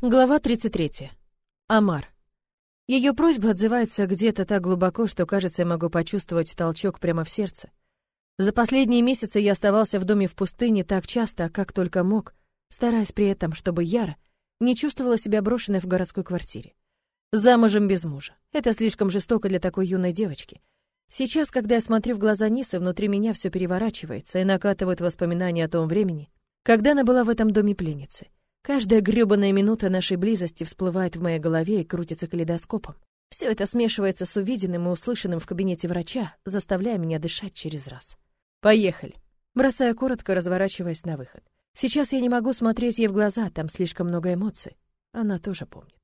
Глава 33. Амар. Ее просьба отзывается где-то так глубоко, что, кажется, я могу почувствовать толчок прямо в сердце. За последние месяцы я оставался в доме в пустыне так часто, как только мог, стараясь при этом, чтобы Яра не чувствовала себя брошенной в городской квартире. Замужем без мужа. Это слишком жестоко для такой юной девочки. Сейчас, когда я смотрю в глаза Нисы, внутри меня все переворачивается и накатывают воспоминания о том времени, когда она была в этом доме пленницей. Каждая грёбаная минута нашей близости всплывает в моей голове и крутится калейдоскопом. Все это смешивается с увиденным и услышанным в кабинете врача, заставляя меня дышать через раз. Поехали. Бросая коротко, разворачиваясь на выход. Сейчас я не могу смотреть ей в глаза, там слишком много эмоций. Она тоже помнит.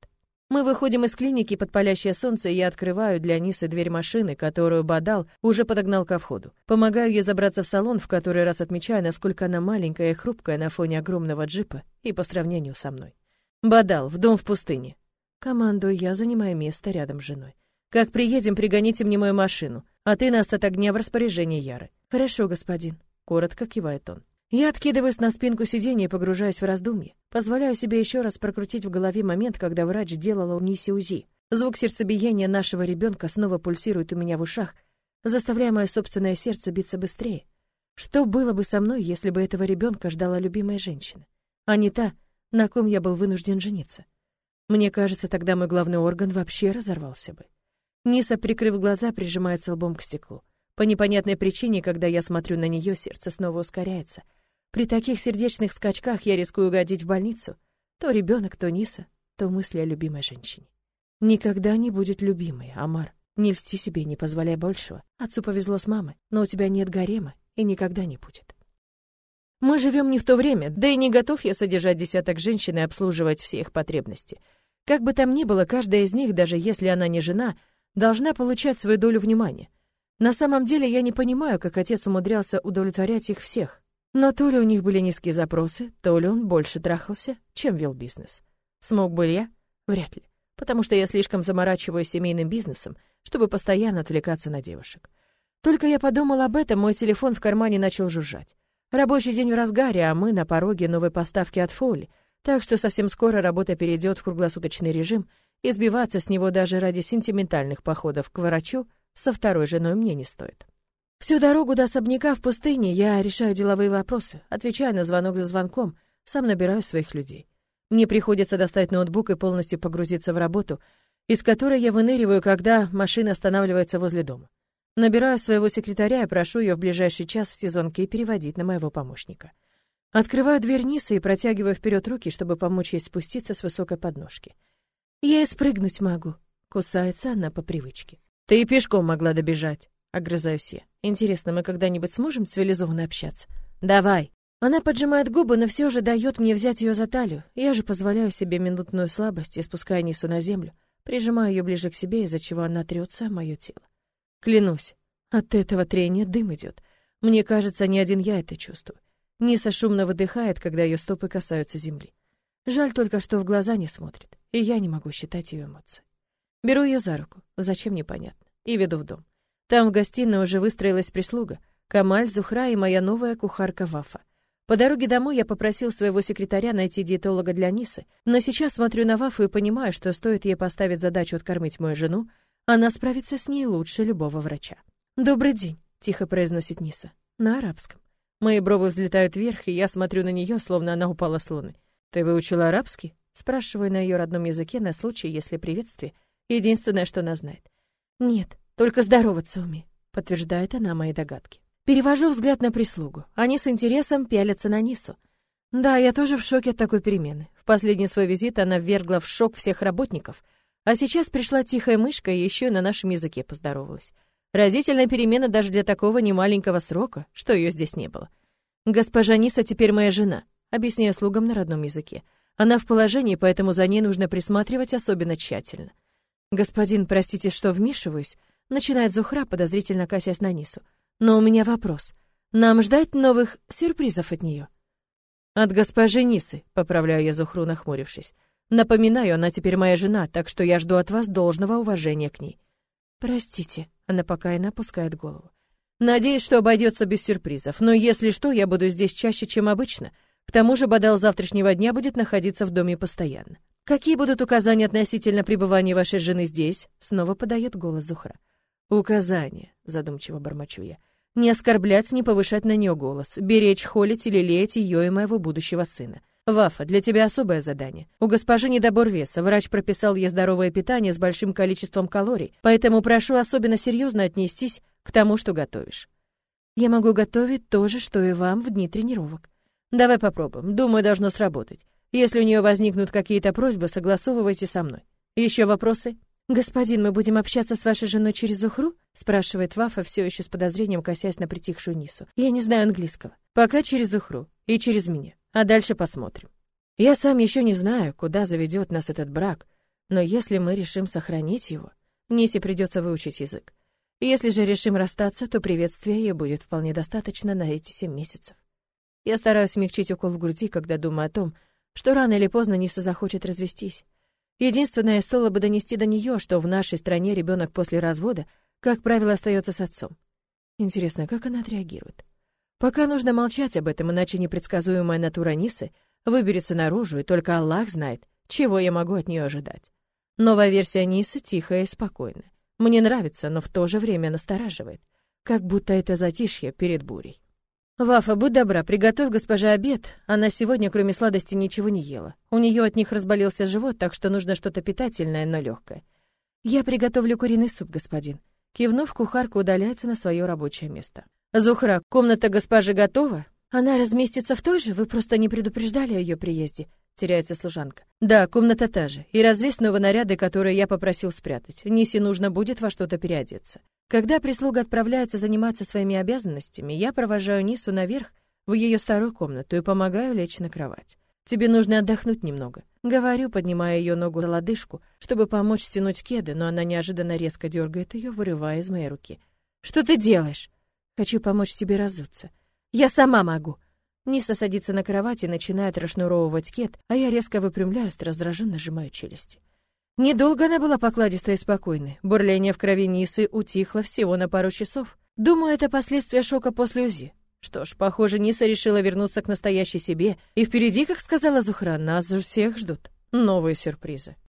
Мы выходим из клиники под палящее солнце, и я открываю для Нисы дверь машины, которую Бадал уже подогнал ко входу. Помогаю ей забраться в салон, в который раз отмечаю, насколько она маленькая и хрупкая на фоне огромного джипа и по сравнению со мной. Бадал, в дом в пустыне. Командую я, занимаю место рядом с женой. Как приедем, пригоните мне мою машину, а ты на остаток дня в распоряжении Яры. Хорошо, господин, коротко кивает он. Я откидываюсь на спинку сиденья и погружаюсь в раздумье. Позволяю себе еще раз прокрутить в голове момент, когда врач делала у Ниси УЗИ. Звук сердцебиения нашего ребенка снова пульсирует у меня в ушах, заставляя мое собственное сердце биться быстрее. Что было бы со мной, если бы этого ребенка ждала любимая женщина, а не та, на ком я был вынужден жениться? Мне кажется, тогда мой главный орган вообще разорвался бы. Ниса, прикрыв глаза, прижимается лбом к стеклу. По непонятной причине, когда я смотрю на нее, сердце снова ускоряется — при таких сердечных скачках я рискую угодить в больницу. То ребенок, то Ниса, то мысли о любимой женщине. Никогда не будет любимой, Амар. Не льсти себе, не позволяй большего. Отцу повезло с мамой, но у тебя нет гарема и никогда не будет. Мы живем не в то время, да и не готов я содержать десяток женщин и обслуживать все их потребности. Как бы там ни было, каждая из них, даже если она не жена, должна получать свою долю внимания. На самом деле я не понимаю, как отец умудрялся удовлетворять их всех. Но то ли у них были низкие запросы, то ли он больше трахался, чем вел бизнес. Смог бы я? Вряд ли. Потому что я слишком заморачиваюсь семейным бизнесом, чтобы постоянно отвлекаться на девушек. Только я подумал об этом, мой телефон в кармане начал жужжать. Рабочий день в разгаре, а мы на пороге новой поставки от Фоли, так что совсем скоро работа перейдет в круглосуточный режим, и сбиваться с него даже ради сентиментальных походов к врачу со второй женой мне не стоит. Всю дорогу до особняка в пустыне я решаю деловые вопросы, отвечаю на звонок за звонком, сам набираю своих людей. Мне приходится достать ноутбук и полностью погрузиться в работу, из которой я выныриваю, когда машина останавливается возле дома. Набираю своего секретаря и прошу ее в ближайший час в сезонке переводить на моего помощника. Открываю дверь Нисы и протягиваю вперед руки, чтобы помочь ей спуститься с высокой подножки. Я и спрыгнуть могу. Кусается она по привычке. Ты и пешком могла добежать. Огрызаюсь я. Интересно, мы когда-нибудь сможем цивилизованно общаться? Давай. Она поджимает губы, но все же дает мне взять ее за талию. Я же позволяю себе минутную слабость и спуская Нису на землю, прижимаю ее ближе к себе, из-за чего она трется мое тело. Клянусь, от этого трения дым идет. Мне кажется, не один я это чувствую. Ниса шумно выдыхает, когда ее стопы касаются земли. Жаль только, что в глаза не смотрит, и я не могу считать ее эмоции. Беру ее за руку, зачем непонятно, и веду в дом. Там в гостиной уже выстроилась прислуга. Камаль, Зухра и моя новая кухарка Вафа. По дороге домой я попросил своего секретаря найти диетолога для Нисы, но сейчас смотрю на Вафу и понимаю, что стоит ей поставить задачу откормить мою жену, она справится с ней лучше любого врача. «Добрый день», — тихо произносит Ниса, на арабском. Мои бровы взлетают вверх, и я смотрю на нее, словно она упала с луны. «Ты выучила арабский?» Спрашиваю на ее родном языке на случай, если приветствие — единственное, что она знает. «Нет», только здороваться умею, подтверждает она мои догадки. Перевожу взгляд на прислугу. Они с интересом пялятся на Нису. Да, я тоже в шоке от такой перемены. В последний свой визит она ввергла в шок всех работников, а сейчас пришла тихая мышка и еще и на нашем языке поздоровалась. Разительная перемена даже для такого немаленького срока, что ее здесь не было. Госпожа Ниса теперь моя жена, объясняю слугам на родном языке. Она в положении, поэтому за ней нужно присматривать особенно тщательно. Господин, простите, что вмешиваюсь, Начинает Зухра, подозрительно косясь на Нису. Но у меня вопрос. Нам ждать новых сюрпризов от нее? От госпожи Нисы, поправляю я Зухру, нахмурившись. Напоминаю, она теперь моя жена, так что я жду от вас должного уважения к ней. Простите, она покаянно опускает голову. Надеюсь, что обойдется без сюрпризов, но если что, я буду здесь чаще, чем обычно. К тому же Бадал завтрашнего дня будет находиться в доме постоянно. Какие будут указания относительно пребывания вашей жены здесь? Снова подает голос Зухра. Указания, задумчиво бормочу я. Не оскорблять, не повышать на нее голос, беречь, холить или леять ее и моего будущего сына. Вафа, для тебя особое задание. У госпожи недобор веса. Врач прописал ей здоровое питание с большим количеством калорий, поэтому прошу особенно серьезно отнестись к тому, что готовишь. Я могу готовить то же, что и вам в дни тренировок. Давай попробуем. Думаю, должно сработать. Если у нее возникнут какие-то просьбы, согласовывайте со мной. Еще вопросы? Господин, мы будем общаться с вашей женой через Зухру? спрашивает Вафа, все еще с подозрением косясь на притихшую Нису. Я не знаю английского. Пока через Зухру и через меня а дальше посмотрим. Я сам еще не знаю, куда заведет нас этот брак, но если мы решим сохранить его, Нисе придется выучить язык. Если же решим расстаться, то приветствия ей будет вполне достаточно на эти семь месяцев. Я стараюсь смягчить укол в груди, когда думаю о том, что рано или поздно Ниса захочет развестись. Единственное, стоило бы донести до нее, что в нашей стране ребенок после развода, как правило, остается с отцом. Интересно, как она отреагирует? Пока нужно молчать об этом, иначе непредсказуемая натура Нисы выберется наружу, и только Аллах знает, чего я могу от нее ожидать. Новая версия Нисы тихая и спокойная. Мне нравится, но в то же время настораживает, как будто это затишье перед бурей. «Вафа, будь добра, приготовь госпоже обед. Она сегодня, кроме сладости, ничего не ела. У нее от них разболелся живот, так что нужно что-то питательное, но легкое. Я приготовлю куриный суп, господин». Кивнув, кухарка удаляется на свое рабочее место. «Зухра, комната госпожи готова?» «Она разместится в той же? Вы просто не предупреждали о ее приезде?» Теряется служанка. «Да, комната та же. И развесь новые наряды, которые я попросил спрятать. Нисе нужно будет во что-то переодеться. Когда прислуга отправляется заниматься своими обязанностями, я провожаю Нису наверх в ее старую комнату и помогаю лечь на кровать. Тебе нужно отдохнуть немного. Говорю, поднимая ее ногу за лодыжку, чтобы помочь стянуть кеды, но она неожиданно резко дергает ее, вырывая из моей руки. «Что ты делаешь?» Хочу помочь тебе разуться. Я сама могу. Ниса садится на кровать и начинает расшнуровывать кет, а я резко выпрямляюсь, раздраженно сжимаю челюсти. Недолго она была покладистой и спокойной. Бурление в крови Нисы утихло всего на пару часов. Думаю, это последствия шока после УЗИ. Что ж, похоже, Ниса решила вернуться к настоящей себе, и впереди, как сказала Зухра, нас всех ждут новые сюрпризы.